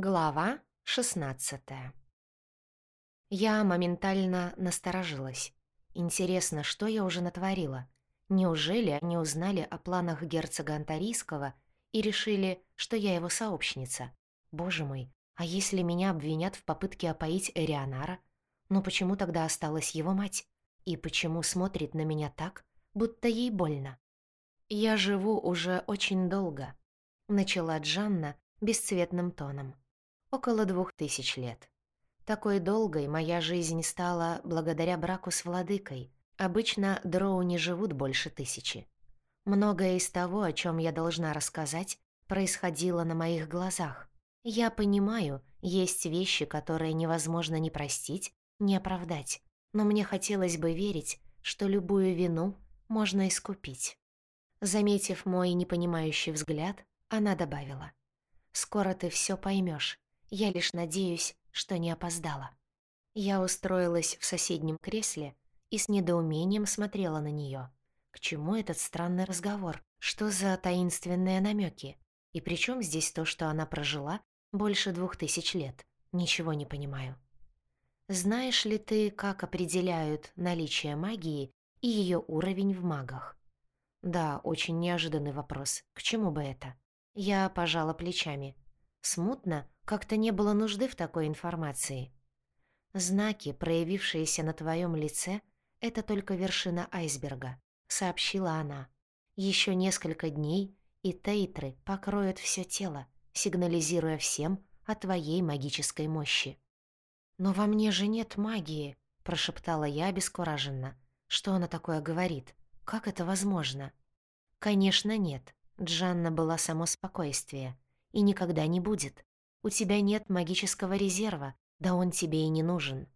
Глава 16 Я моментально насторожилась. Интересно, что я уже натворила? Неужели они узнали о планах герцога Антарийского и решили, что я его сообщница? Боже мой, а если меня обвинят в попытке опоить Эрианара? Ну почему тогда осталась его мать? И почему смотрит на меня так, будто ей больно? Я живу уже очень долго, начала Джанна бесцветным тоном около двух тысяч лет. Такой долгой моя жизнь стала благодаря браку с владыкой. Обычно дроу не живут больше тысячи. Многое из того, о чем я должна рассказать, происходило на моих глазах. Я понимаю, есть вещи, которые невозможно ни простить, ни оправдать, но мне хотелось бы верить, что любую вину можно искупить. Заметив мой непонимающий взгляд, она добавила. «Скоро ты все поймешь. Я лишь надеюсь, что не опоздала. Я устроилась в соседнем кресле и с недоумением смотрела на нее. К чему этот странный разговор? Что за таинственные намеки? И при чем здесь то, что она прожила больше двух тысяч лет? Ничего не понимаю. Знаешь ли ты, как определяют наличие магии и ее уровень в магах? Да, очень неожиданный вопрос. К чему бы это? Я пожала плечами. Смутно, как-то не было нужды в такой информации. Знаки, проявившиеся на твоем лице, это только вершина айсберга, сообщила она. Еще несколько дней, и тейтры покроют все тело, сигнализируя всем о твоей магической мощи. «Но во мне же нет магии», — прошептала я обескураженно. «Что она такое говорит? Как это возможно?» «Конечно, нет. Джанна была само спокойствие. И никогда не будет. У тебя нет магического резерва, да он тебе и не нужен».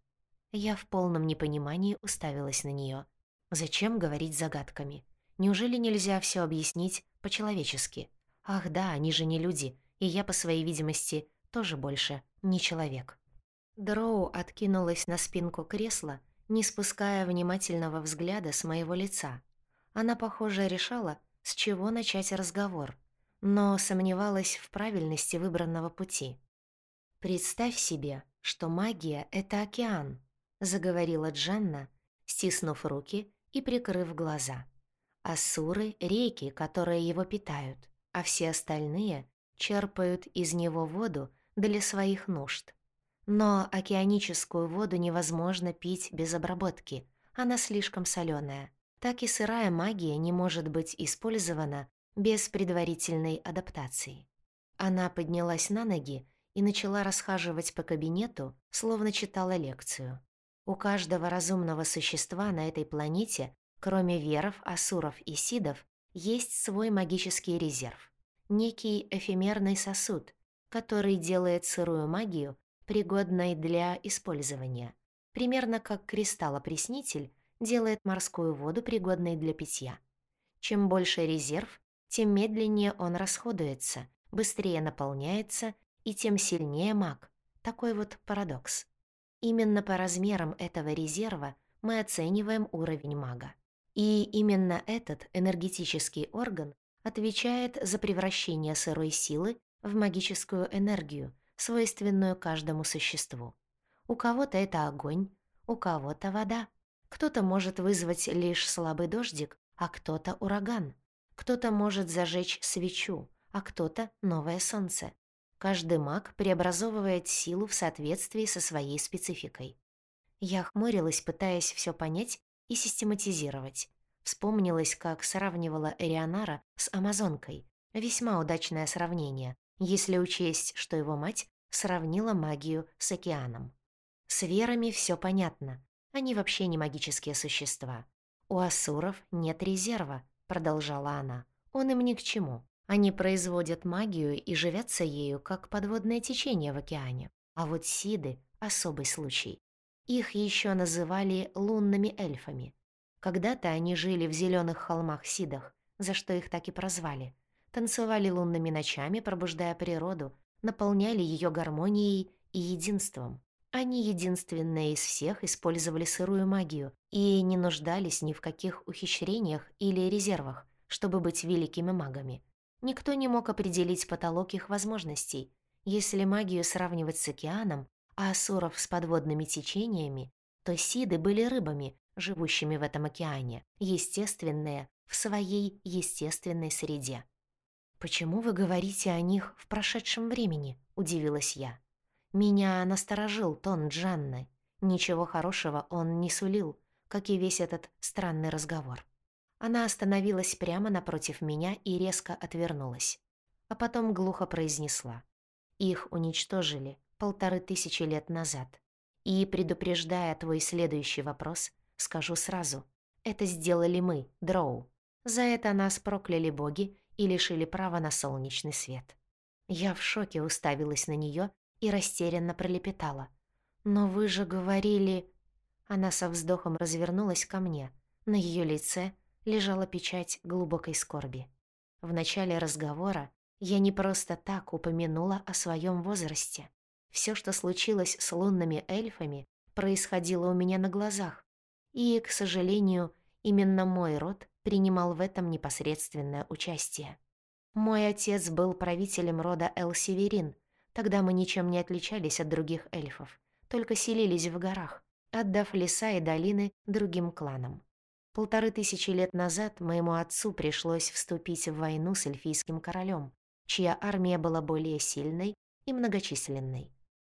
Я в полном непонимании уставилась на нее. Зачем говорить загадками? Неужели нельзя все объяснить по-человечески? Ах да, они же не люди, и я, по своей видимости, тоже больше не человек. Дроу откинулась на спинку кресла, не спуская внимательного взгляда с моего лица. Она, похоже, решала, с чего начать разговор, но сомневалась в правильности выбранного пути. «Представь себе, что магия — это океан», — заговорила Джанна, стиснув руки и прикрыв глаза. «Ассуры — реки, которые его питают, а все остальные черпают из него воду для своих нужд. Но океаническую воду невозможно пить без обработки, она слишком соленая. Так и сырая магия не может быть использована без предварительной адаптации. Она поднялась на ноги и начала расхаживать по кабинету, словно читала лекцию. У каждого разумного существа на этой планете, кроме веров, асуров и сидов, есть свой магический резерв. Некий эфемерный сосуд, который делает сырую магию пригодной для использования. Примерно как кристаллопреснитель делает морскую воду пригодной для питья. Чем больше резерв, тем медленнее он расходуется, быстрее наполняется, и тем сильнее маг. Такой вот парадокс. Именно по размерам этого резерва мы оцениваем уровень мага. И именно этот энергетический орган отвечает за превращение сырой силы в магическую энергию, свойственную каждому существу. У кого-то это огонь, у кого-то вода. Кто-то может вызвать лишь слабый дождик, а кто-то ураган. Кто-то может зажечь свечу, а кто-то новое солнце. Каждый маг преобразовывает силу в соответствии со своей спецификой. Я хмурилась, пытаясь все понять и систематизировать. Вспомнилась, как сравнивала Эрионара с Амазонкой. Весьма удачное сравнение, если учесть, что его мать сравнила магию с океаном. С верами все понятно. Они вообще не магические существа. У асуров нет резерва, продолжала она. Он им ни к чему. Они производят магию и живятся ею, как подводное течение в океане. А вот сиды — особый случай. Их еще называли лунными эльфами. Когда-то они жили в зеленых холмах Сидах, за что их так и прозвали. Танцевали лунными ночами, пробуждая природу, наполняли ее гармонией и единством. Они единственные из всех использовали сырую магию и не нуждались ни в каких ухищрениях или резервах, чтобы быть великими магами. Никто не мог определить потолок их возможностей. Если магию сравнивать с океаном, а асуров с подводными течениями, то сиды были рыбами, живущими в этом океане, естественные, в своей естественной среде. «Почему вы говорите о них в прошедшем времени?» — удивилась я. Меня насторожил тон Джанны. Ничего хорошего он не сулил, как и весь этот странный разговор. Она остановилась прямо напротив меня и резко отвернулась. А потом глухо произнесла. Их уничтожили полторы тысячи лет назад. И, предупреждая твой следующий вопрос, скажу сразу. Это сделали мы, Дроу. За это нас прокляли боги и лишили права на солнечный свет. Я в шоке уставилась на нее и растерянно пролепетала. «Но вы же говорили...» Она со вздохом развернулась ко мне. На ее лице лежала печать глубокой скорби. В начале разговора я не просто так упомянула о своем возрасте. Все, что случилось с лунными эльфами, происходило у меня на глазах. И, к сожалению, именно мой род принимал в этом непосредственное участие. Мой отец был правителем рода Эл-Северин. Тогда мы ничем не отличались от других эльфов, только селились в горах, отдав леса и долины другим кланам. Полторы тысячи лет назад моему отцу пришлось вступить в войну с эльфийским королем, чья армия была более сильной и многочисленной.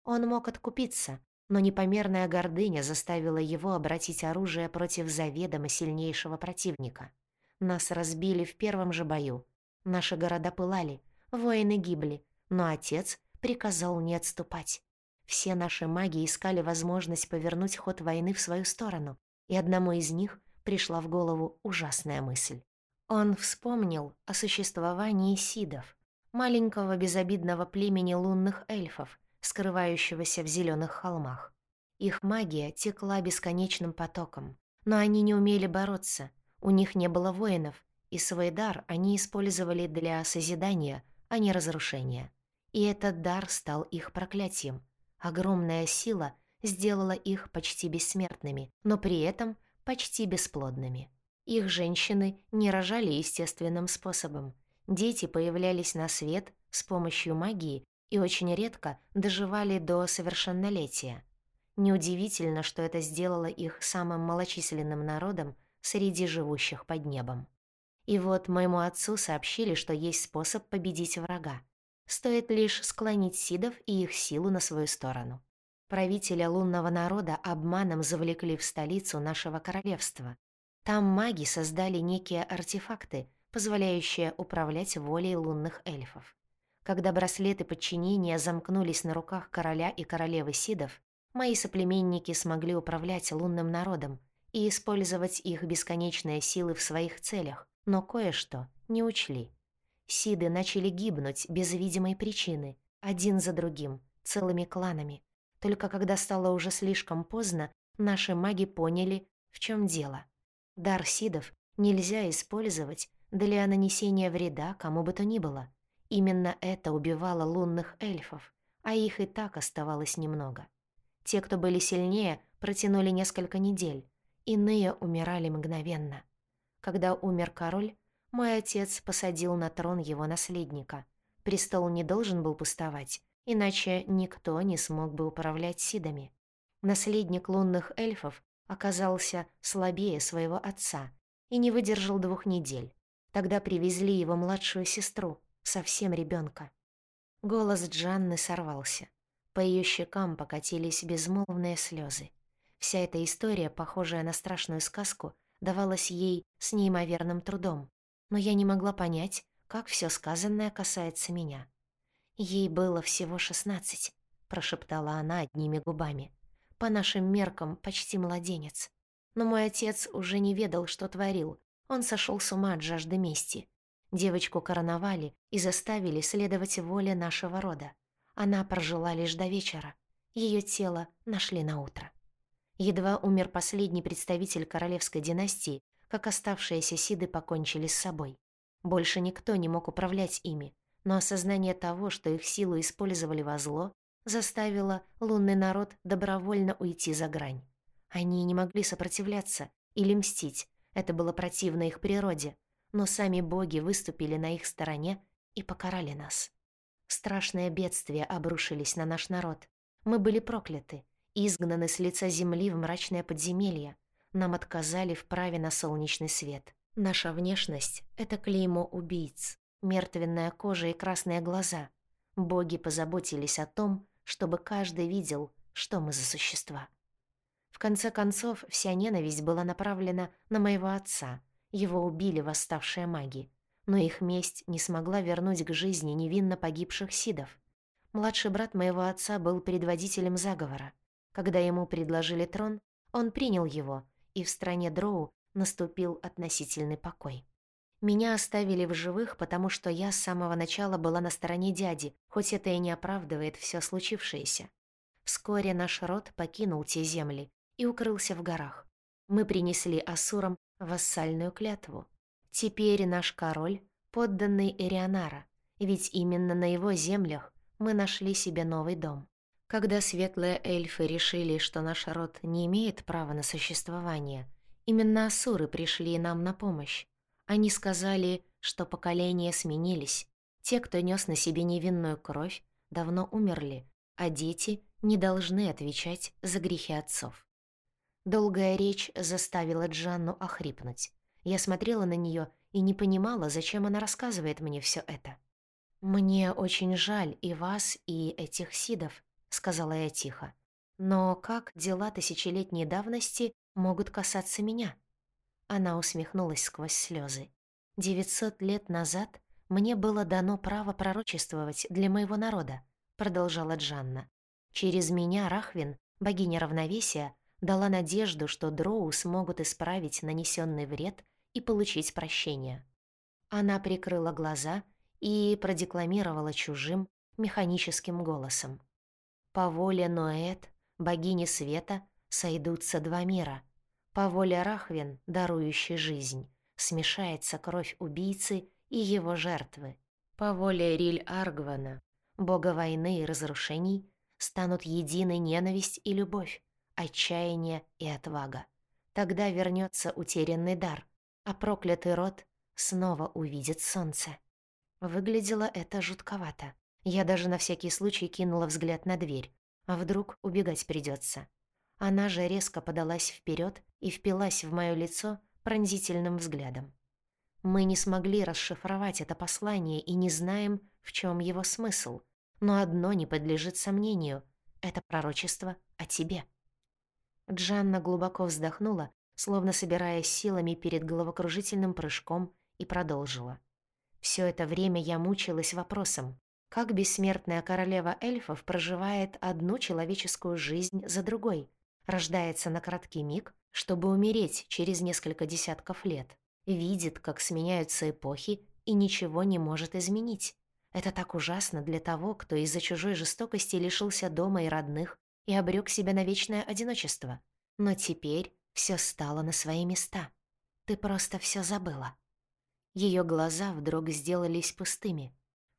Он мог откупиться, но непомерная гордыня заставила его обратить оружие против заведомо сильнейшего противника. Нас разбили в первом же бою. Наши города пылали, воины гибли, но отец приказал не отступать. Все наши маги искали возможность повернуть ход войны в свою сторону, и одному из них пришла в голову ужасная мысль. Он вспомнил о существовании сидов, маленького безобидного племени лунных эльфов, скрывающегося в зеленых холмах. Их магия текла бесконечным потоком, но они не умели бороться, у них не было воинов, и свой дар они использовали для созидания, а не разрушения. И этот дар стал их проклятием. Огромная сила сделала их почти бессмертными, но при этом почти бесплодными. Их женщины не рожали естественным способом. Дети появлялись на свет с помощью магии и очень редко доживали до совершеннолетия. Неудивительно, что это сделало их самым малочисленным народом среди живущих под небом. И вот моему отцу сообщили, что есть способ победить врага. Стоит лишь склонить сидов и их силу на свою сторону. Правителя лунного народа обманом завлекли в столицу нашего королевства. Там маги создали некие артефакты, позволяющие управлять волей лунных эльфов. Когда браслеты подчинения замкнулись на руках короля и королевы Сидов, мои соплеменники смогли управлять лунным народом и использовать их бесконечные силы в своих целях, но кое-что не учли. Сиды начали гибнуть без видимой причины, один за другим, целыми кланами. Только когда стало уже слишком поздно, наши маги поняли, в чем дело. Дар Сидов нельзя использовать для нанесения вреда кому бы то ни было. Именно это убивало лунных эльфов, а их и так оставалось немного. Те, кто были сильнее, протянули несколько недель, иные умирали мгновенно. Когда умер король, мой отец посадил на трон его наследника. Престол не должен был пустовать, иначе никто не смог бы управлять Сидами. Наследник лунных эльфов оказался слабее своего отца и не выдержал двух недель. Тогда привезли его младшую сестру, совсем ребенка. Голос Джанны сорвался. По ее щекам покатились безмолвные слезы. Вся эта история, похожая на страшную сказку, давалась ей с неимоверным трудом, но я не могла понять, как все сказанное касается меня. «Ей было всего шестнадцать», — прошептала она одними губами. «По нашим меркам почти младенец. Но мой отец уже не ведал, что творил. Он сошел с ума от жажды мести. Девочку короновали и заставили следовать воле нашего рода. Она прожила лишь до вечера. Ее тело нашли на утро. Едва умер последний представитель королевской династии, как оставшиеся сиды покончили с собой. Больше никто не мог управлять ими, но осознание того, что их силу использовали во зло, заставило лунный народ добровольно уйти за грань. Они не могли сопротивляться или мстить, это было противно их природе, но сами боги выступили на их стороне и покарали нас. Страшные бедствия обрушились на наш народ. Мы были прокляты, изгнаны с лица земли в мрачное подземелье. Нам отказали в праве на солнечный свет. Наша внешность — это клеймо убийц, мертвенная кожа и красные глаза. Боги позаботились о том, чтобы каждый видел, что мы за существа. В конце концов, вся ненависть была направлена на моего отца. Его убили восставшие маги. Но их месть не смогла вернуть к жизни невинно погибших сидов. Младший брат моего отца был предводителем заговора. Когда ему предложили трон, он принял его, и в стране Дроу наступил относительный покой. Меня оставили в живых, потому что я с самого начала была на стороне дяди, хоть это и не оправдывает все случившееся. Вскоре наш род покинул те земли и укрылся в горах. Мы принесли Асурам вассальную клятву. Теперь наш король — подданный Эрионара, ведь именно на его землях мы нашли себе новый дом. Когда светлые эльфы решили, что наш род не имеет права на существование, именно асуры пришли нам на помощь. Они сказали, что поколения сменились. Те, кто нес на себе невинную кровь, давно умерли, а дети не должны отвечать за грехи отцов. Долгая речь заставила Джанну охрипнуть. Я смотрела на нее и не понимала, зачем она рассказывает мне все это. «Мне очень жаль и вас, и этих сидов», — сказала я тихо. «Но как дела тысячелетней давности могут касаться меня?» Она усмехнулась сквозь слезы. «Девятьсот лет назад мне было дано право пророчествовать для моего народа», — продолжала Джанна. «Через меня Рахвин, богиня равновесия, дала надежду, что дроу смогут исправить нанесенный вред и получить прощение». Она прикрыла глаза и продекламировала чужим, механическим голосом. По воле Ноэт, богини света, сойдутся два мира. По воле Рахвин, дарующей жизнь, смешается кровь убийцы и его жертвы. По воле Риль Аргвана, бога войны и разрушений, станут едины ненависть и любовь, отчаяние и отвага. Тогда вернется утерянный дар, а проклятый род снова увидит солнце. Выглядело это жутковато. Я даже на всякий случай кинула взгляд на дверь. А вдруг убегать придется. Она же резко подалась вперед и впилась в мое лицо пронзительным взглядом. Мы не смогли расшифровать это послание и не знаем, в чем его смысл. Но одно не подлежит сомнению — это пророчество о тебе. Джанна глубоко вздохнула, словно собираясь силами перед головокружительным прыжком, и продолжила. Все это время я мучилась вопросом, как бессмертная королева эльфов проживает одну человеческую жизнь за другой, рождается на краткий миг, чтобы умереть через несколько десятков лет, видит, как сменяются эпохи и ничего не может изменить. Это так ужасно для того, кто из-за чужой жестокости лишился дома и родных и обрек себя на вечное одиночество. Но теперь все стало на свои места. Ты просто все забыла. Ее глаза вдруг сделались пустыми.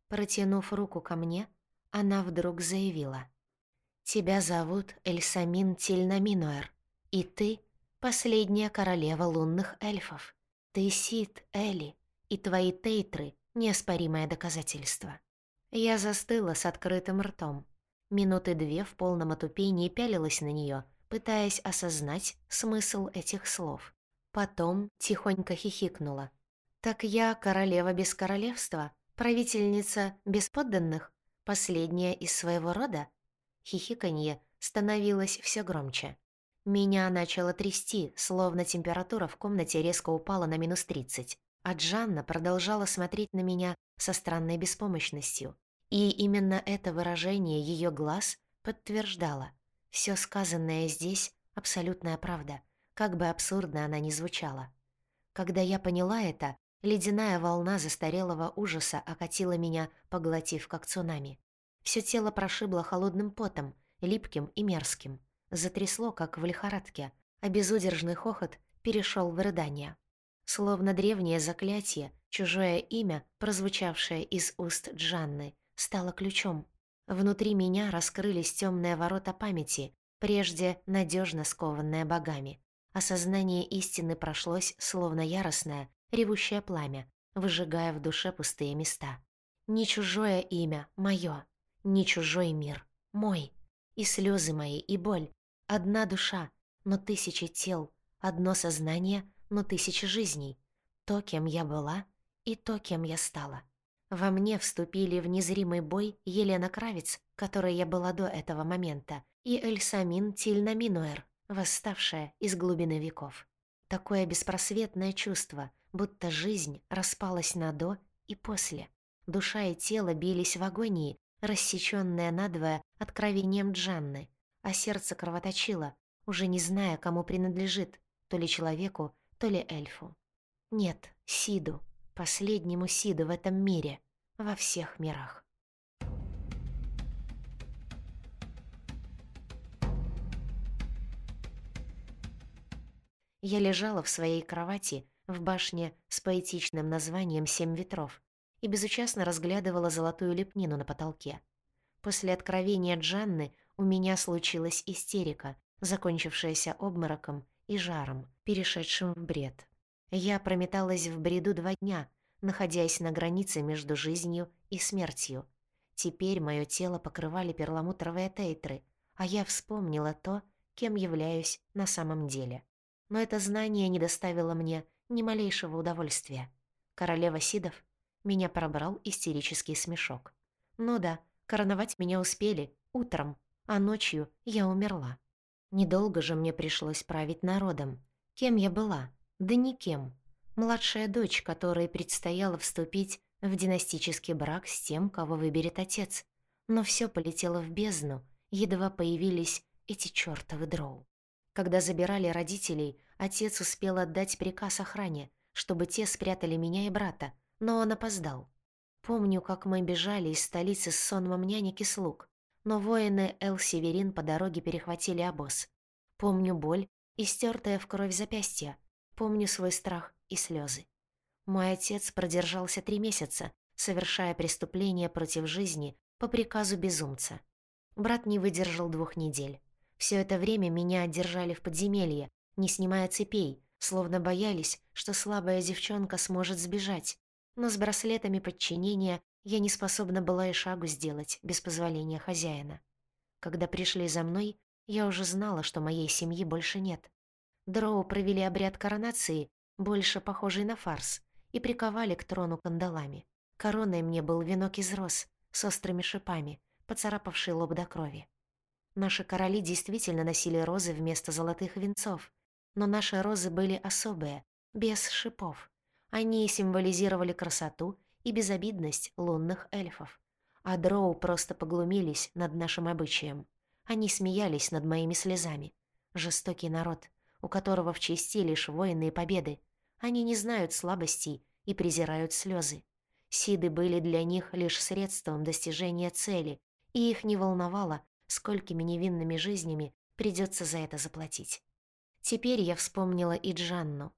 Протянув руку ко мне, она вдруг заявила. «Тебя зовут Эльсамин Тильнаминуэр, и ты — последняя королева лунных эльфов. Ты Сид, Эли, и твои тейтры — неоспоримое доказательство». Я застыла с открытым ртом. Минуты две в полном отупении пялилась на нее, пытаясь осознать смысл этих слов. Потом тихонько хихикнула. «Так я королева без королевства?» Правительница без подданных, последняя из своего рода. Хихиканье становилось все громче. Меня начало трясти, словно температура в комнате резко упала на минус тридцать, а Джанна продолжала смотреть на меня со странной беспомощностью. И именно это выражение ее глаз подтверждало. Все сказанное здесь — абсолютная правда, как бы абсурдно она ни звучала. Когда я поняла это, Ледяная волна застарелого ужаса окатила меня, поглотив как цунами. Всё тело прошибло холодным потом, липким и мерзким. Затрясло, как в лихорадке, а безудержный хохот перешёл в рыдание. Словно древнее заклятие, чужое имя, прозвучавшее из уст Джанны, стало ключом. Внутри меня раскрылись тёмные ворота памяти, прежде надёжно скованные богами. Осознание истины прошлось, словно яростное, ревущее пламя, выжигая в душе пустые места. Не чужое имя, мое, не чужой мир, мой. И слезы мои, и боль. Одна душа, но тысячи тел. Одно сознание, но тысячи жизней. То, кем я была, и то, кем я стала. Во мне вступили в незримый бой Елена Кравец, которой я была до этого момента, и Эльсамин Тильна Минуэр, восставшая из глубины веков. Такое беспросветное чувство, будто жизнь распалась на «до» и «после». Душа и тело бились в агонии, рассечённое надвое откровением Джанны, а сердце кровоточило, уже не зная, кому принадлежит, то ли человеку, то ли эльфу. Нет, Сиду, последнему Сиду в этом мире, во всех мирах. Я лежала в своей кровати в башне с поэтичным названием «Семь ветров», и безучастно разглядывала золотую лепнину на потолке. После откровения Джанны у меня случилась истерика, закончившаяся обмороком и жаром, перешедшим в бред. Я прометалась в бреду два дня, находясь на границе между жизнью и смертью. Теперь моё тело покрывали перламутровые тейтры, а я вспомнила то, кем являюсь на самом деле. Но это знание не доставило мне ни малейшего удовольствия. Королева Сидов меня пробрал истерический смешок. Ну да, короновать меня успели, утром, а ночью я умерла. Недолго же мне пришлось править народом. Кем я была? Да никем. Младшая дочь, которой предстояло вступить в династический брак с тем, кого выберет отец. Но все полетело в бездну, едва появились эти чёртовы дроу. Когда забирали родителей, отец успел отдать приказ охране, чтобы те спрятали меня и брата, но он опоздал. Помню, как мы бежали из столицы с сонмом нянек слуг, но воины Эл-Северин по дороге перехватили обоз. Помню боль и стертое в кровь запястье. Помню свой страх и слезы. Мой отец продержался три месяца, совершая преступление против жизни по приказу безумца. Брат не выдержал двух недель. Все это время меня держали в подземелье, не снимая цепей, словно боялись, что слабая девчонка сможет сбежать, но с браслетами подчинения я не способна была и шагу сделать без позволения хозяина. Когда пришли за мной, я уже знала, что моей семьи больше нет. Дроу провели обряд коронации, больше похожий на фарс, и приковали к трону кандалами. Короной мне был венок из роз с острыми шипами, поцарапавший лоб до крови. Наши короли действительно носили розы вместо золотых венцов, но наши розы были особые, без шипов. Они символизировали красоту и безобидность лунных эльфов. А дроу просто поглумились над нашим обычаем. Они смеялись над моими слезами. Жестокий народ, у которого в чести лишь войны и победы. Они не знают слабостей и презирают слезы. Сиды были для них лишь средством достижения цели, и их не волновало, сколькими невинными жизнями придется за это заплатить. Теперь я вспомнила и Джанну,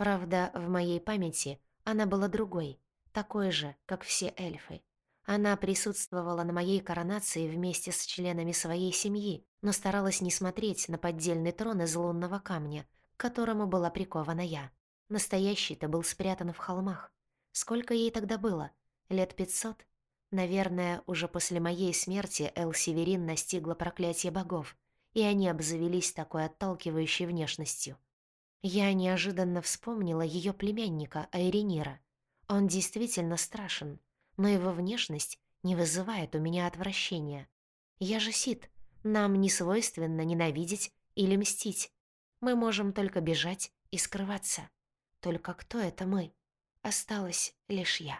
Правда, в моей памяти она была другой, такой же, как все эльфы. Она присутствовала на моей коронации вместе с членами своей семьи, но старалась не смотреть на поддельный трон из лунного камня, к которому была прикована я. Настоящий-то был спрятан в холмах. Сколько ей тогда было? Лет пятьсот? Наверное, уже после моей смерти Эл Северин настигла проклятие богов, и они обзавелись такой отталкивающей внешностью. Я неожиданно вспомнила ее племянника Айринира. Он действительно страшен, но его внешность не вызывает у меня отвращения. Я же Сид, нам не свойственно ненавидеть или мстить. Мы можем только бежать и скрываться. Только кто это мы? Осталась лишь я.